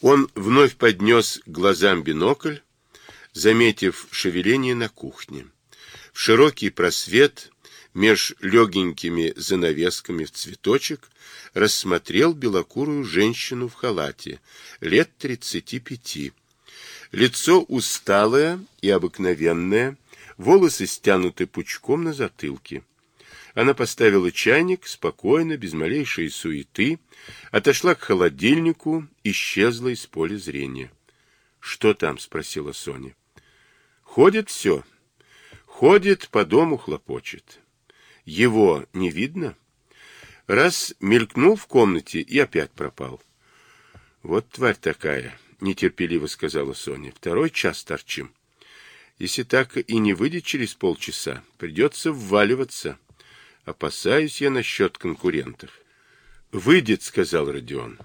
Он вновь поднес глазам бинокль, заметив шевеление на кухне. В широкий просвет меж легенькими занавесками в цветочек рассмотрел белокурую женщину в халате, лет тридцати пяти. Лицо усталое и обыкновенное, волосы стянуты пучком на затылке. Она поставила чайник спокойно, без малейшей суеты, отошла к холодильнику, исчезла из поля зрения. — Что там? — спросила Соня. — Ходит все. Ходит, по дому хлопочет. Его не видно? Раз мелькнул в комнате и опять пропал. — Вот тварь такая, — нетерпеливо сказала Соня. — Второй час торчим. Если так и не выйдет через полчаса, придется вваливаться. Опасаюсь я насчет конкурентов. «Выйдет», — сказал Родион.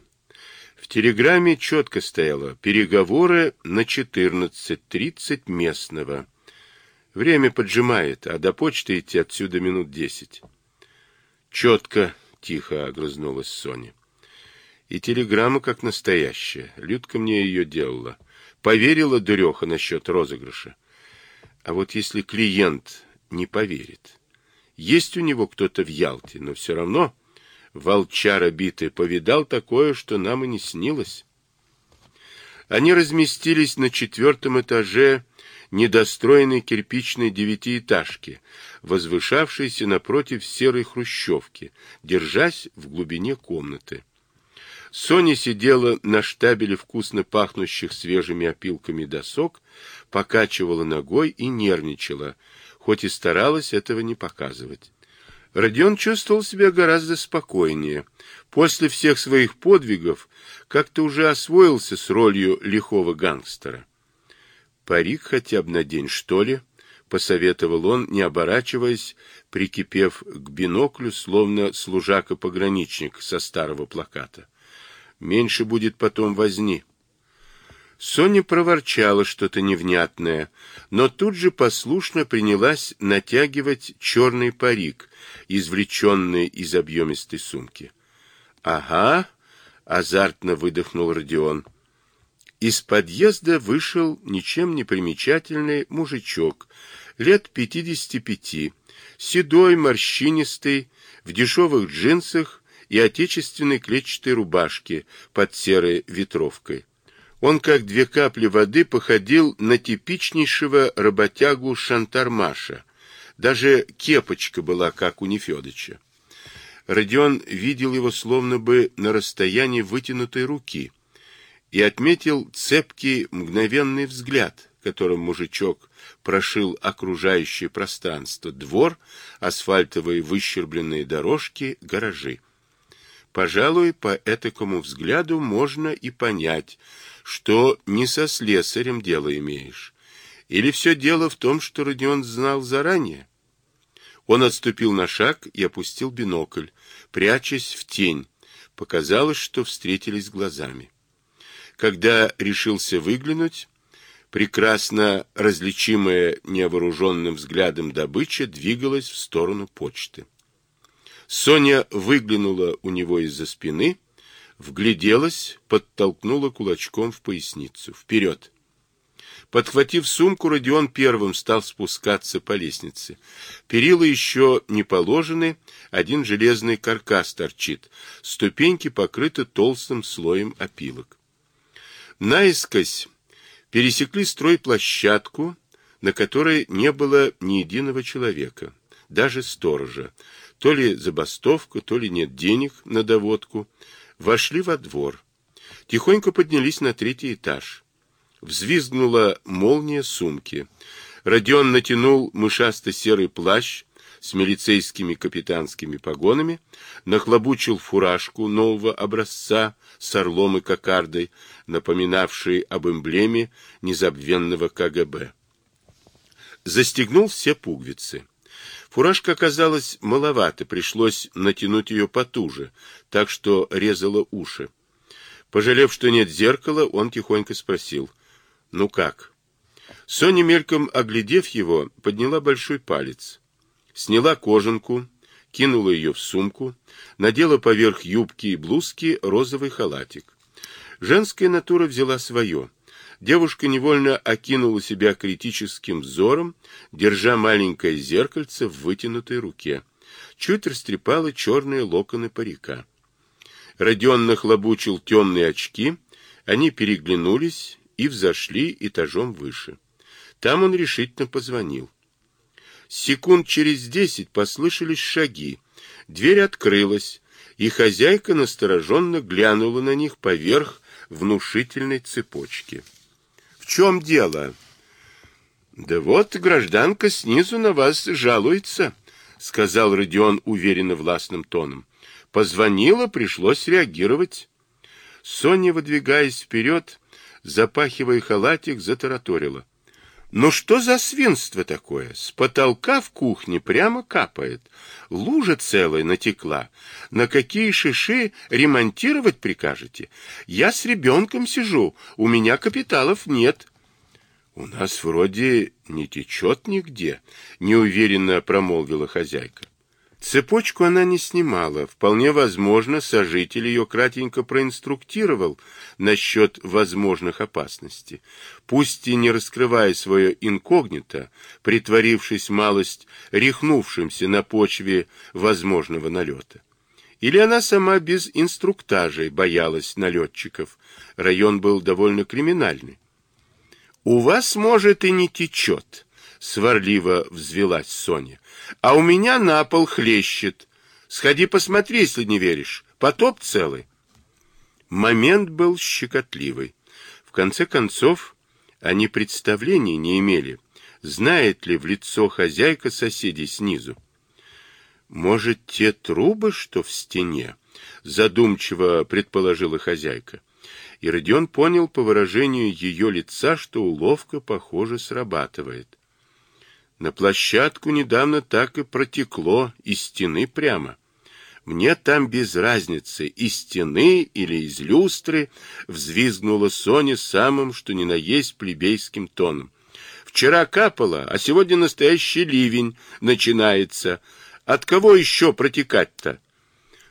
В телеграмме четко стояло «Переговоры на 14.30 местного». Время поджимает, а до почты идти отсюда минут десять. «Четко», — тихо огрызнулась Соня. И телеграмма как настоящая. Людка мне ее делала. Поверила дуреха насчет розыгрыша. А вот если клиент не поверит... Есть у него кто-то в Ялте, но все равно волчара битый повидал такое, что нам и не снилось. Они разместились на четвертом этаже недостроенной кирпичной девятиэтажки, возвышавшейся напротив серой хрущевки, держась в глубине комнаты. Соня сидела на штабеле вкусно пахнущих свежими опилками досок, покачивала ногой и нервничала, хоть и старалась этого не показывать. Родион чувствовал себя гораздо спокойнее. После всех своих подвигов как-то уже освоился с ролью лихого гангстера. «Парик хотя бы на день, что ли?» — посоветовал он, не оборачиваясь, прикипев к биноклю, словно служака-пограничник со старого плаката. «Меньше будет потом возни». Соня проворчала что-то невнятное, но тут же послушно принялась натягивать черный парик, извлеченный из объемистой сумки. — Ага, — азартно выдохнул Родион. Из подъезда вышел ничем не примечательный мужичок, лет пятидесяти пяти, седой, морщинистый, в дешевых джинсах и отечественной клетчатой рубашке под серой ветровкой. Он, как две капли воды, походил на типичнейшего работягу Шантармаша. Даже кепочка была, как у Нефедыча. Родион видел его словно бы на расстоянии вытянутой руки и отметил цепкий мгновенный взгляд, которым мужичок прошил окружающее пространство, двор, асфальтовые выщербленные дорожки, гаражи. Пожалуй, по этакому взгляду можно и понять, что не со слесарем дело имеешь. Или все дело в том, что Родион знал заранее? Он отступил на шаг и опустил бинокль, прячась в тень. Показалось, что встретились глазами. Когда решился выглянуть, прекрасно различимая невооруженным взглядом добыча двигалась в сторону почты. Соня выглянула у него из-за спины Вгляделась, подтолкнула кулачком в поясницу. Вперед! Подхватив сумку, Родион первым стал спускаться по лестнице. Перила еще не положены, один железный каркас торчит, ступеньки покрыты толстым слоем опилок. Наискось пересекли стройплощадку, на которой не было ни единого человека, даже сторожа. То ли забастовка, то ли нет денег на доводку. Вошли во двор. Тихонько поднялись на третий этаж. Взвизгнула молния сумки. Родион натянул мышасто-серый плащ с милицейскими капитанскими погонами, нахлобучил фуражку нового образца с орлом и кокардой, напоминавшей об эмблеме незабвенного КГБ. Застегнул все пуговицы. Фуражка оказалась маловато, пришлось натянуть ее потуже, так что резала уши. Пожалев, что нет зеркала, он тихонько спросил, «Ну как?» Соня, мельком оглядев его, подняла большой палец, сняла кожанку, кинула ее в сумку, надела поверх юбки и блузки розовый халатик. Женская натура взяла свое. Девушка невольно окинула себя критическим взором, держа маленькое зеркальце в вытянутой руке. Чуть растрепала черные локоны парика. Родион нахлобучил темные очки, они переглянулись и взошли этажом выше. Там он решительно позвонил. Секунд через десять послышались шаги. Дверь открылась, и хозяйка настороженно глянула на них поверх внушительной цепочки. — чем дело? — Да вот гражданка снизу на вас жалуется, — сказал Родион уверенно властным тоном. — Позвонила, пришлось реагировать. Соня, выдвигаясь вперед, запахивая халатик, затараторила. Ну что за свинство такое? С потолка в кухне прямо капает. Лужа целая натекла. На какие шиши ремонтировать прикажете? Я с ребенком сижу, у меня капиталов нет. У нас вроде не течет нигде, неуверенно промолвила хозяйка. Цепочку она не снимала. Вполне возможно, сожитель ее кратенько проинструктировал насчет возможных опасностей. Пусть и не раскрывая свое инкогнито, притворившись малость рехнувшимся на почве возможного налета. Или она сама без инструктажей боялась налетчиков. Район был довольно криминальный. «У вас, может, и не течет», — сварливо взвелась Соня. А у меня на пол хлещет. Сходи посмотри, если не веришь. Потоп целый. Момент был щекотливый. В конце концов, они представления не имели, знает ли в лицо хозяйка соседей снизу. Может, те трубы, что в стене? Задумчиво предположила хозяйка. И Родион понял по выражению ее лица, что уловка, похоже, срабатывает. На площадку недавно так и протекло, из стены прямо. Мне там без разницы, из стены или из люстры, взвизгнула Соня самым, что ни на есть, плебейским тоном. Вчера капало, а сегодня настоящий ливень начинается. От кого еще протекать-то?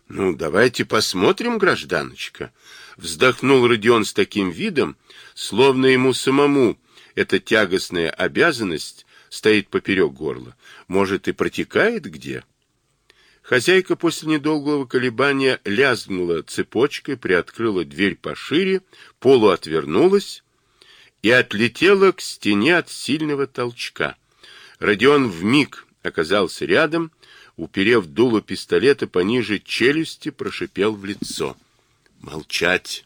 Ну, давайте посмотрим, гражданочка. Вздохнул Родион с таким видом, словно ему самому эта тягостная обязанность стоит поперек горла. Может, и протекает где? Хозяйка после недолгого колебания лязгнула цепочкой, приоткрыла дверь пошире, полуотвернулась и отлетела к стене от сильного толчка. Родион вмиг оказался рядом, уперев дуло пистолета пониже челюсти, прошипел в лицо. «Молчать!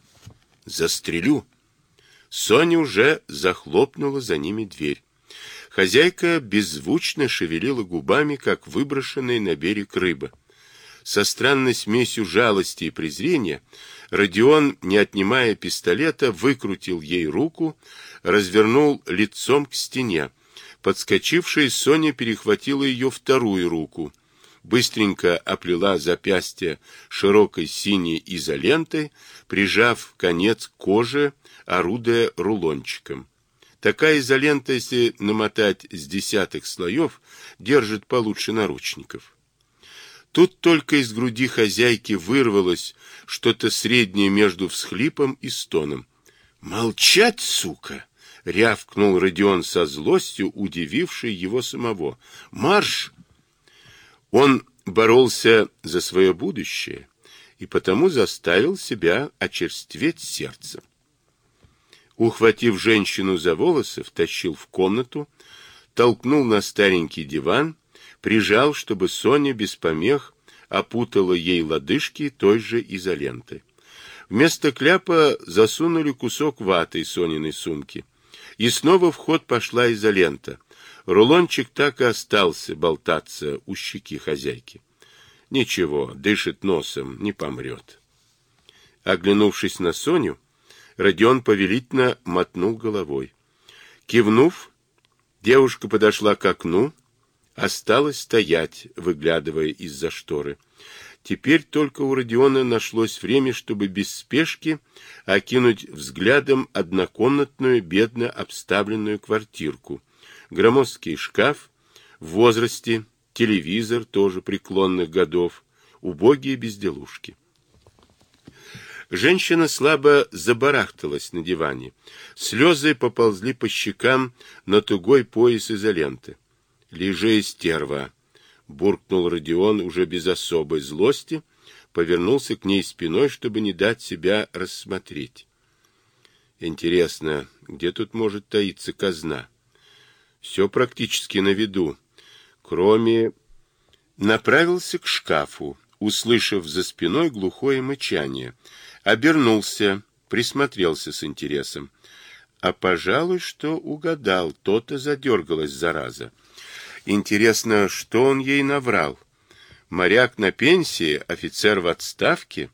Застрелю!» Соня уже захлопнула за ними дверь. Хозяйка беззвучно шевелила губами, как выброшенная на берег рыба. Со странной смесью жалости и презрения Родион, не отнимая пистолета, выкрутил ей руку, развернул лицом к стене. Подскочившая Соня перехватила ее вторую руку, быстренько оплела запястье широкой синей изолентой, прижав конец кожи, орудуя рулончиком. Такая изолента, если намотать с десятых слоев, держит получше наручников. Тут только из груди хозяйки вырвалось что-то среднее между всхлипом и стоном. «Молчать, сука!» — рявкнул Родион со злостью, удививший его самого. «Марш!» Он боролся за свое будущее и потому заставил себя очерстветь сердцем ухватив женщину за волосы, втащил в комнату, толкнул на старенький диван, прижал, чтобы Соня без помех опутала ей лодыжки той же изолентой. Вместо кляпа засунули кусок ваты из Сониной сумки. И снова в ход пошла изолента. Рулончик так и остался болтаться у щеки хозяйки. Ничего, дышит носом, не помрет. Оглянувшись на Соню, Родион повелительно мотнул головой. Кивнув, девушка подошла к окну, осталась стоять, выглядывая из-за шторы. Теперь только у Родиона нашлось время, чтобы без спешки окинуть взглядом однокомнатную, бедно обставленную квартирку. Громоздкий шкаф в возрасте, телевизор тоже преклонных годов, убогие безделушки. Женщина слабо забарахталась на диване. Слезы поползли по щекам на тугой пояс изоленты. «Лежи, стерва!» — буркнул Родион уже без особой злости, повернулся к ней спиной, чтобы не дать себя рассмотреть. Интересно, где тут может таиться казна? Все практически на виду, кроме... Направился к шкафу, услышав за спиной глухое мычание. Обернулся, присмотрелся с интересом. А, пожалуй, что угадал, то-то задергалась зараза. Интересно, что он ей наврал? Моряк на пенсии, офицер в отставке?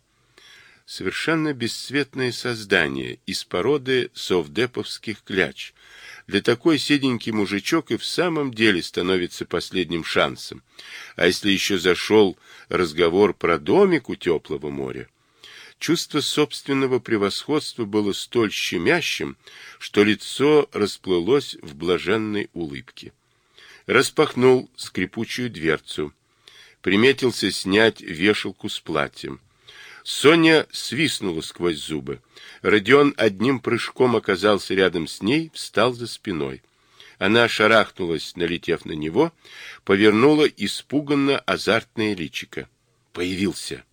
Совершенно бесцветное создание из породы совдеповских кляч. Для такой седенький мужичок и в самом деле становится последним шансом. А если еще зашел разговор про домик у теплого моря? Чувство собственного превосходства было столь щемящим, что лицо расплылось в блаженной улыбке распахнул скрипучую дверцу. Приметился снять вешалку с платьем. Соня свистнула сквозь зубы. Родион одним прыжком оказался рядом с ней, встал за спиной. Она шарахнулась, налетев на него, повернула испуганно азартное личико. Появился.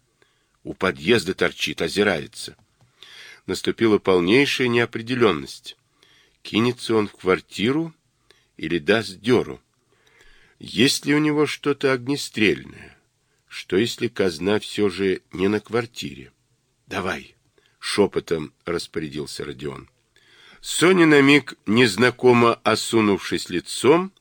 У подъезда торчит, озирается. Наступила полнейшая неопределенность. Кинется он в квартиру или даст дёру? Есть ли у него что-то огнестрельное? Что, если казна все же не на квартире? Давай, шепотом распорядился Родион. Соня на миг, незнакомо осунувшись лицом,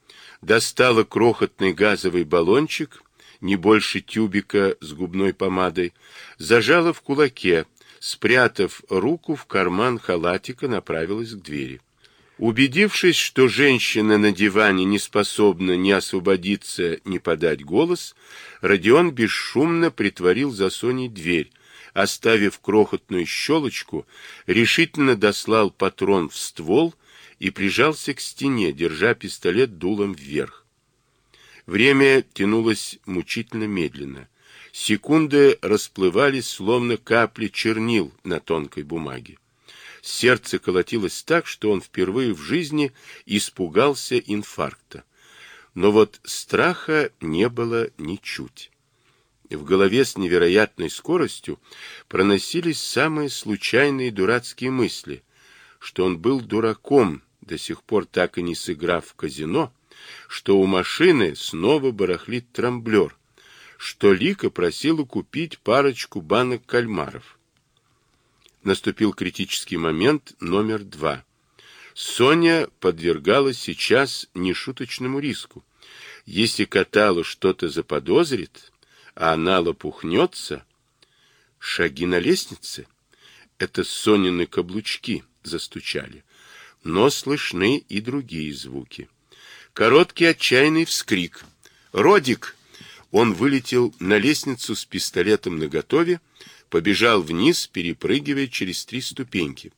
достала крохотный газовый баллончик, не больше тюбика с губной помадой, зажала в кулаке, спрятав руку в карман халатика, направилась к двери. Убедившись, что женщина на диване не способна ни освободиться, ни подать голос, Родион бесшумно притворил за Соней дверь, оставив крохотную щелочку, решительно дослал патрон в ствол и прижался к стене, держа пистолет дулом вверх. Время тянулось мучительно медленно. Секунды расплывались, словно капли чернил на тонкой бумаге. Сердце колотилось так, что он впервые в жизни испугался инфаркта. Но вот страха не было ничуть. В голове с невероятной скоростью проносились самые случайные дурацкие мысли, что он был дураком, до сих пор так и не сыграв в казино, что у машины снова барахлит трамблер, что Лика просила купить парочку банок кальмаров наступил критический момент номер два. Соня подвергалась сейчас нешуточному риску. Если Каталу что-то заподозрит, а она лопухнется, шаги на лестнице — это Сонины каблучки застучали, но слышны и другие звуки. Короткий отчаянный вскрик. «Родик!» Он вылетел на лестницу с пистолетом наготове, побежал вниз, перепрыгивая через три ступеньки.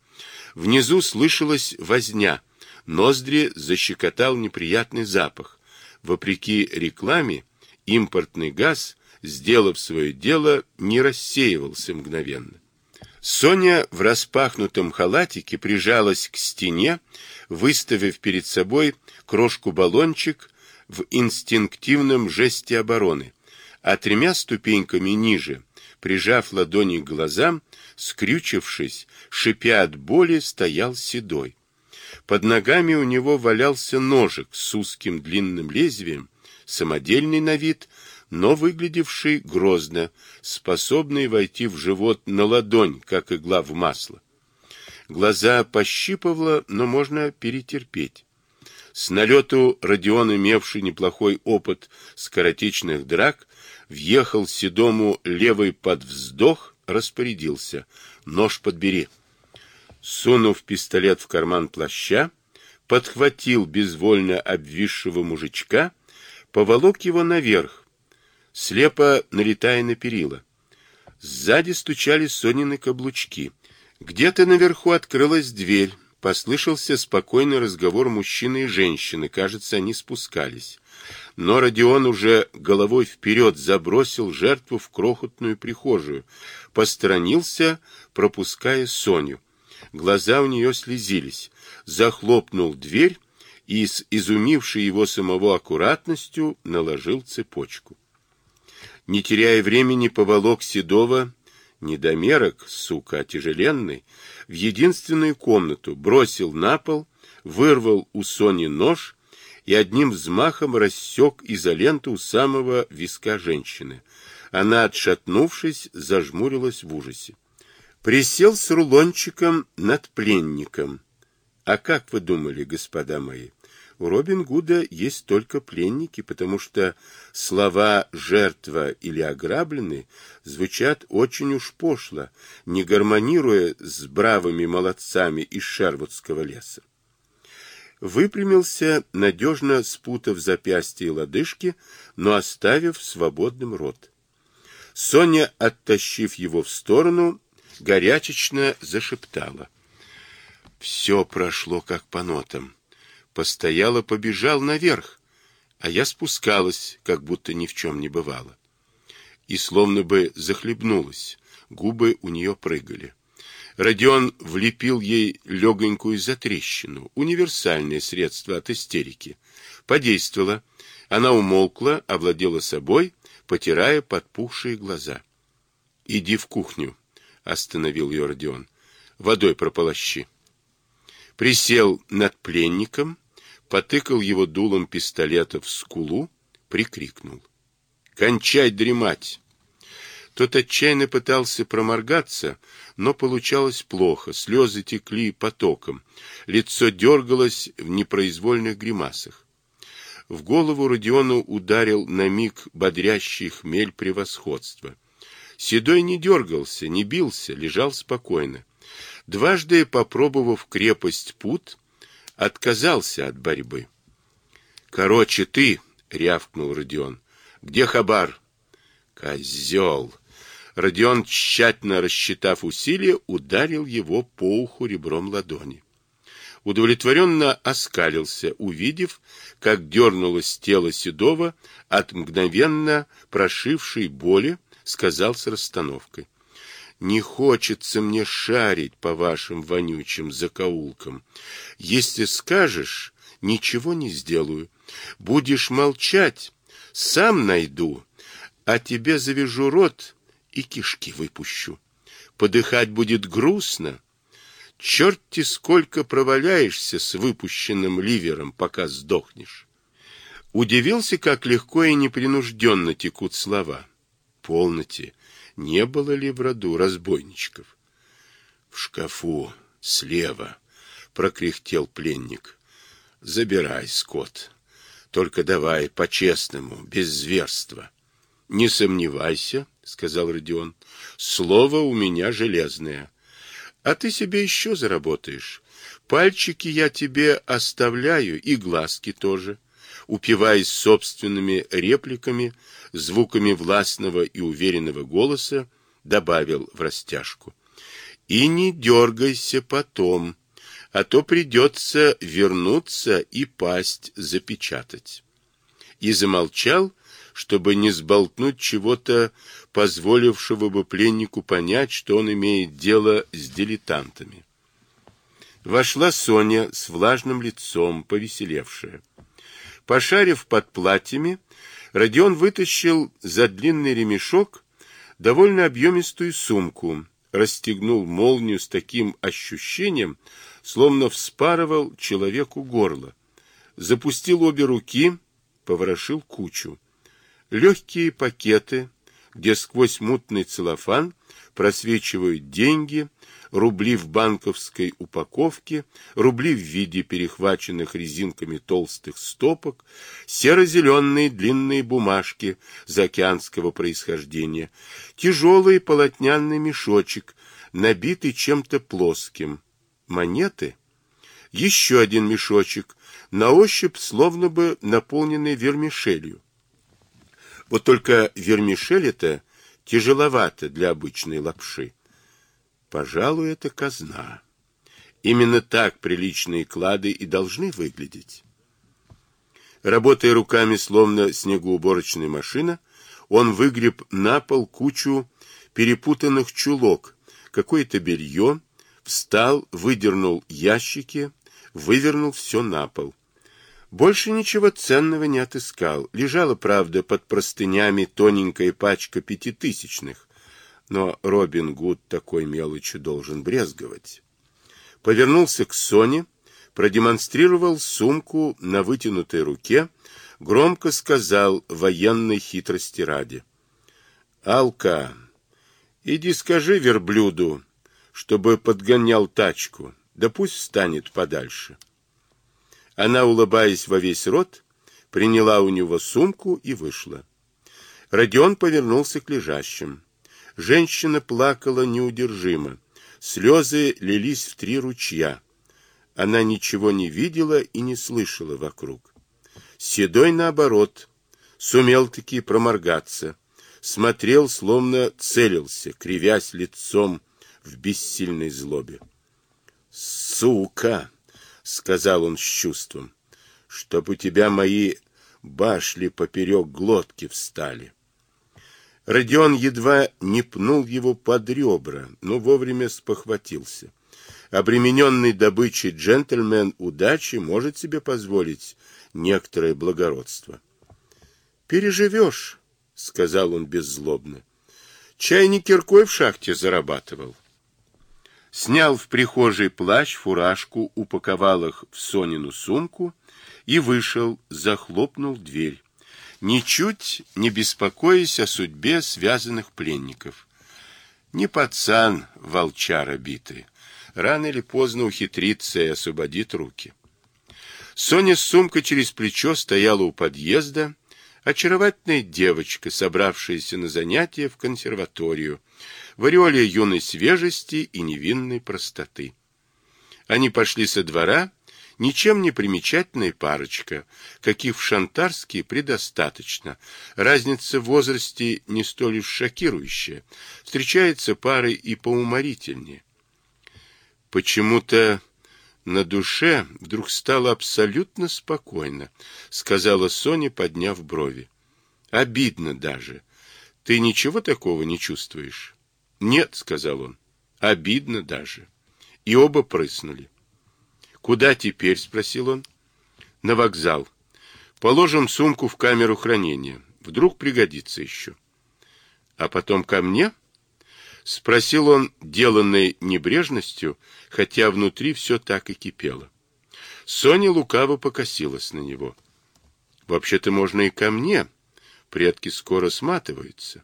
Внизу слышалась возня, ноздри защекотал неприятный запах. Вопреки рекламе, импортный газ, сделав свое дело, не рассеивался мгновенно. Соня в распахнутом халатике прижалась к стене, выставив перед собой крошку-баллончик в инстинктивном жесте обороны, а тремя ступеньками ниже прижав ладони к глазам, скрючившись, шипя от боли, стоял седой. Под ногами у него валялся ножик с узким длинным лезвием, самодельный на вид, но выглядевший грозно, способный войти в живот на ладонь, как игла в масло. Глаза пощипывало, но можно перетерпеть. С налету Родион, имевший неплохой опыт скоротечных драк, въехал седому левый под вздох, распорядился. Нож подбери. Сунув пистолет в карман плаща, подхватил безвольно обвисшего мужичка, поволок его наверх, слепо налетая на перила. Сзади стучали Сонины каблучки. Где-то наверху открылась дверь. Послышался спокойный разговор мужчины и женщины. Кажется, они спускались. Но Родион уже головой вперед забросил жертву в крохотную прихожую, посторонился, пропуская Соню. Глаза у нее слезились. Захлопнул дверь и с изумившей его самого аккуратностью наложил цепочку. Не теряя времени, поволок Седова, недомерок, сука, тяжеленный, в единственную комнату, бросил на пол, вырвал у Сони нож и одним взмахом рассек изоленту у самого виска женщины. Она, отшатнувшись, зажмурилась в ужасе. Присел с рулончиком над пленником. А как вы думали, господа мои? У Робин Гуда есть только пленники, потому что слова «жертва» или «ограбленный» звучат очень уж пошло, не гармонируя с бравыми молодцами из Шервудского леса. Выпрямился, надежно спутав запястье и лодыжки, но оставив свободным рот. Соня, оттащив его в сторону, горячечно зашептала. Все прошло как по нотам. Постояла, побежал наверх, а я спускалась, как будто ни в чем не бывало. И словно бы захлебнулась, губы у нее прыгали. Родион влепил ей легонькую затрещину, универсальное средство от истерики. Подействовало. Она умолкла, овладела собой, потирая подпухшие глаза. — Иди в кухню, — остановил ее Родион. — Водой прополощи. Присел над пленником, потыкал его дулом пистолета в скулу, прикрикнул. «Кончай дремать!» Тот отчаянно пытался проморгаться, но получалось плохо, слезы текли потоком, лицо дергалось в непроизвольных гримасах. В голову Родиону ударил на миг бодрящий хмель превосходства. Седой не дергался, не бился, лежал спокойно. Дважды попробовав крепость пут, отказался от борьбы. «Короче, ты!» — рявкнул Родион. «Где Хабар?» «Козел!» Родион, тщательно рассчитав усилия, ударил его по уху ребром ладони. Удовлетворенно оскалился, увидев, как дернулось тело Седова от мгновенно прошившей боли, сказал с расстановкой. Не хочется мне шарить по вашим вонючим закоулкам. Если скажешь, ничего не сделаю. Будешь молчать, сам найду, а тебе завяжу рот и кишки выпущу. Подыхать будет грустно. Черт-те сколько проваляешься с выпущенным ливером, пока сдохнешь. Удивился, как легко и непринужденно текут слова. Полноте не было ли в роду разбойничков. — В шкафу, слева, — прокряхтел пленник. — Забирай, скот. Только давай по-честному, без зверства. — Не сомневайся, — сказал Родион. — Слово у меня железное. А ты себе еще заработаешь. Пальчики я тебе оставляю и глазки тоже. Упиваясь собственными репликами, звуками властного и уверенного голоса, добавил в растяжку. «И не дергайся потом, а то придется вернуться и пасть запечатать». И замолчал, чтобы не сболтнуть чего-то, позволившего бы пленнику понять, что он имеет дело с дилетантами. Вошла Соня с влажным лицом, повеселевшая. Пошарив под платьями, Родион вытащил за длинный ремешок довольно объемистую сумку, расстегнул молнию с таким ощущением, словно вспарывал человеку горло, запустил обе руки, поворошил кучу. Легкие пакеты, где сквозь мутный целлофан просвечивают деньги, рубли в банковской упаковке, рубли в виде перехваченных резинками толстых стопок, серо-зеленые длинные бумажки заокеанского происхождения, тяжелый полотняный мешочек, набитый чем-то плоским, монеты, еще один мешочек, на ощупь словно бы наполненный вермишелью. Вот только вермишель это тяжеловато для обычной лапши. Пожалуй, это казна. Именно так приличные клады и должны выглядеть. Работая руками, словно снегоуборочная машина, он выгреб на пол кучу перепутанных чулок, какое-то белье, встал, выдернул ящики, вывернул все на пол. Больше ничего ценного не отыскал. Лежала, правда, под простынями тоненькая пачка пятитысячных, но Робин Гуд такой мелочью должен брезговать. Повернулся к Соне, продемонстрировал сумку на вытянутой руке, громко сказал военной хитрости ради. «Алка, иди скажи верблюду, чтобы подгонял тачку, да пусть встанет подальше». Она, улыбаясь во весь рот, приняла у него сумку и вышла. Родион повернулся к лежащим. Женщина плакала неудержимо. Слезы лились в три ручья. Она ничего не видела и не слышала вокруг. Седой, наоборот, сумел-таки проморгаться. Смотрел, словно целился, кривясь лицом в бессильной злобе. «Сука!» — сказал он с чувством, — чтоб у тебя мои башли поперек глотки встали. Родион едва не пнул его под ребра, но вовремя спохватился. Обремененный добычей джентльмен удачи может себе позволить некоторое благородство. «Переживешь», — сказал он беззлобно. «Чай киркой в шахте зарабатывал» снял в прихожей плащ, фуражку, упаковал их в Сонину сумку и вышел, захлопнул дверь, ничуть не беспокоясь о судьбе связанных пленников. Не пацан, волчара битый, рано или поздно ухитрится и освободит руки. Соня с сумкой через плечо стояла у подъезда, очаровательная девочка, собравшаяся на занятия в консерваторию, в ореоле юной свежести и невинной простоты. Они пошли со двора, ничем не примечательная парочка, каких в Шантарске предостаточно. Разница в возрасте не столь уж шокирующая. Встречаются пары и поуморительнее. Почему-то на душе вдруг стало абсолютно спокойно, сказала Соня, подняв брови. Обидно даже. Ты ничего такого не чувствуешь? Нет, сказал он. Обидно даже. И оба прыснули. Куда теперь? спросил он. На вокзал. Положим сумку в камеру хранения. Вдруг пригодится еще. А потом ко мне? Спросил он, деланной небрежностью, хотя внутри все так и кипело. Соня лукаво покосилась на него. Вообще-то можно и ко мне. Предки скоро сматываются.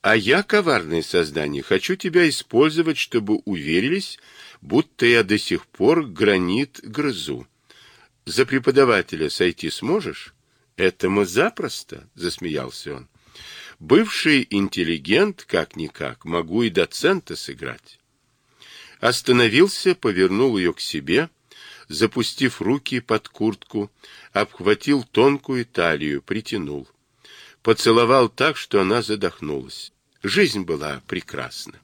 А я, коварное создание, хочу тебя использовать, чтобы уверились, будто я до сих пор гранит грызу. За преподавателя сойти сможешь? Это мы запросто, засмеялся он. Бывший интеллигент, как-никак, могу и доцента сыграть. Остановился, повернул ее к себе, запустив руки под куртку, обхватил тонкую талию, притянул. Поцеловал так, что она задохнулась. Жизнь была прекрасна.